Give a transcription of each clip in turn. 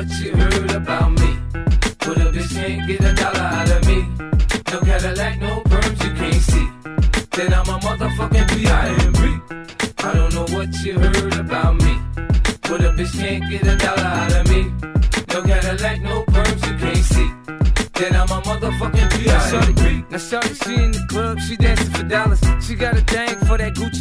what you heard about me. But a bitch can't get a dollar out of me. No Cadillac, no perms you can't see. Then I'm a motherfucking P.I.M.P. I don't know what you heard about me. But a bitch can't get a dollar out of me. No Cadillac, no perms you can't see. Then I'm a motherfucking P.I.M.P. Now shorty, she in the club, she dancing for dollars. She got a thing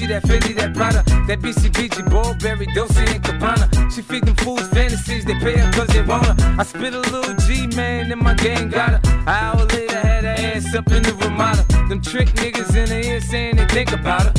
that Fendi, that Prada, that BCBG, Burberry, Dolce and Gabbana. She feed them fools fantasies, they pay her cause they want her. I spit a little G, man, and my gang got her. An hour later, had her ass up in the Ramada. Them trick niggas in the ear saying they think about her.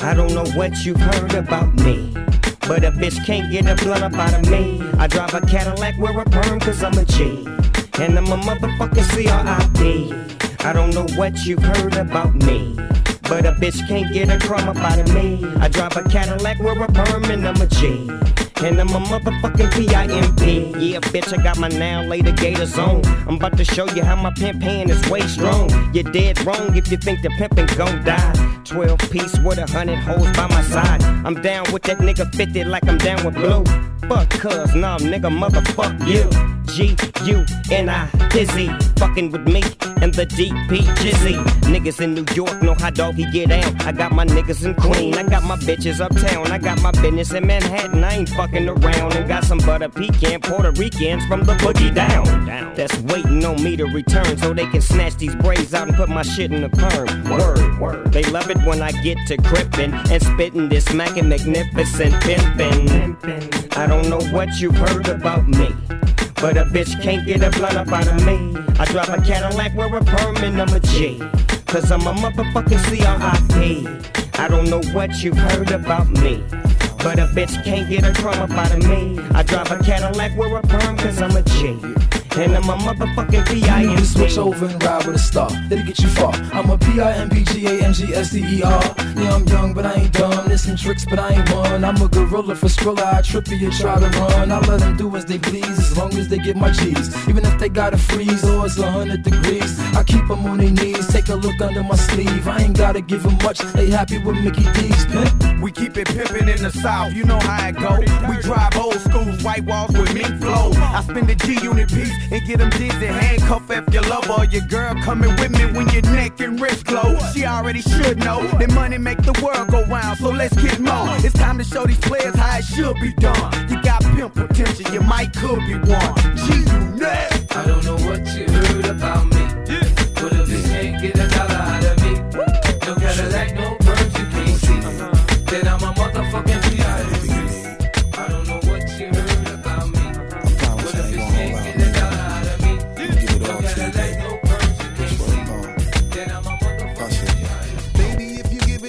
I don't know what you've heard about me. But a bitch can't get a blunt up out of me. I drive a Cadillac, wear a perm, cause I'm a G. And I'm a motherfucking CRIP. I don't know what you've heard about me. But a bitch can't get a crumb up out of me. I drive a Cadillac, wear a perm, and I'm a G. And I'm a motherfucking P-I-M-P. Yeah, bitch, I got my now later gators on. I'm about to show you how my pimp hand is way strong. You're dead wrong if you think the pimpin' gon' die. 12 piece with a hundred hoes by my side. I'm down with that nigga 50 like I'm down with blue. Fuck cuz, nah, nigga, motherfuck you. G U N I Dizzy, fucking with me and the DP Jizzy. Niggas in New York know how doggy get down. I got my niggas in Queen, I got my bitches uptown, I got my business in Manhattan. I ain't fucking around and got some butter pecan Puerto Ricans from the boogie down. That's waiting on me to return so they can snatch these braids out and put my shit in the perm. Word, word. They love it when I get to gripping and spitting this smacking magnificent pimpin'. I don't know what you've heard about me. But a bitch can't get a blunt up out of me. I drive a Cadillac, wear a perm, and I'm a G. Cause I'm a motherfucking CRIP. I don't know what you've heard about me. But a bitch can't get a crumb up out of me. I drive a Cadillac, wear a perm, cause I'm a G. And I'm a motherfucking You need to switch over and ride with a star. That'll get you far. I'm a P-I-M-P-G-A-N-G-S-D-E-R. Yeah, I'm young, but I ain't dumb. There's some tricks, but I ain't one. I'm a gorilla for Skrilla. I trip you, try to run. I let them do as they please, as long as they get my cheese. Even if they gotta freeze or it's 100 degrees, I keep them on their knees. Take a look under my sleeve. I ain't gotta give them much. They happy with Mickey D's, pimp. We keep it pimpin' in the south, you know how it go. We drive old school, white walls with mink flow. I spend the G unit piece and get them dizzy. Handcuff if your lover or your girl coming with me when your neck and wrist glow. She already should know that money make the world go round, so let's get more. It's time to show these players how it should be done. You got pimp potential, you might could be one. G unit. I don't know what you heard about me. But a bitch can't get a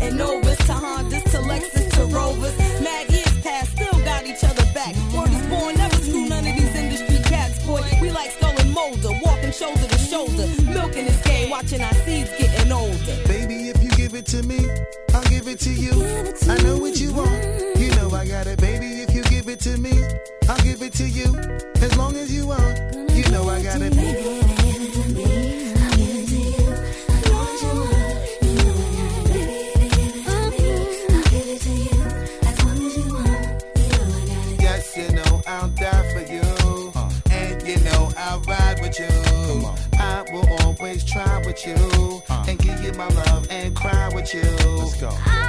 and Novas to Hondas to Lexus to Rovers. Mad years past, still got each other back. Word is born, never screw none of these industry cats, boy. We like Scully and Mulder, walking shoulder to shoulder, milking this game, watching our seeds getting older. Baby, if you give it to me, I'll give it to you. I know what you want. You know I got it, baby. If you give it to me, I'll give it to you. As long as you want. You know I got it, baby. Let's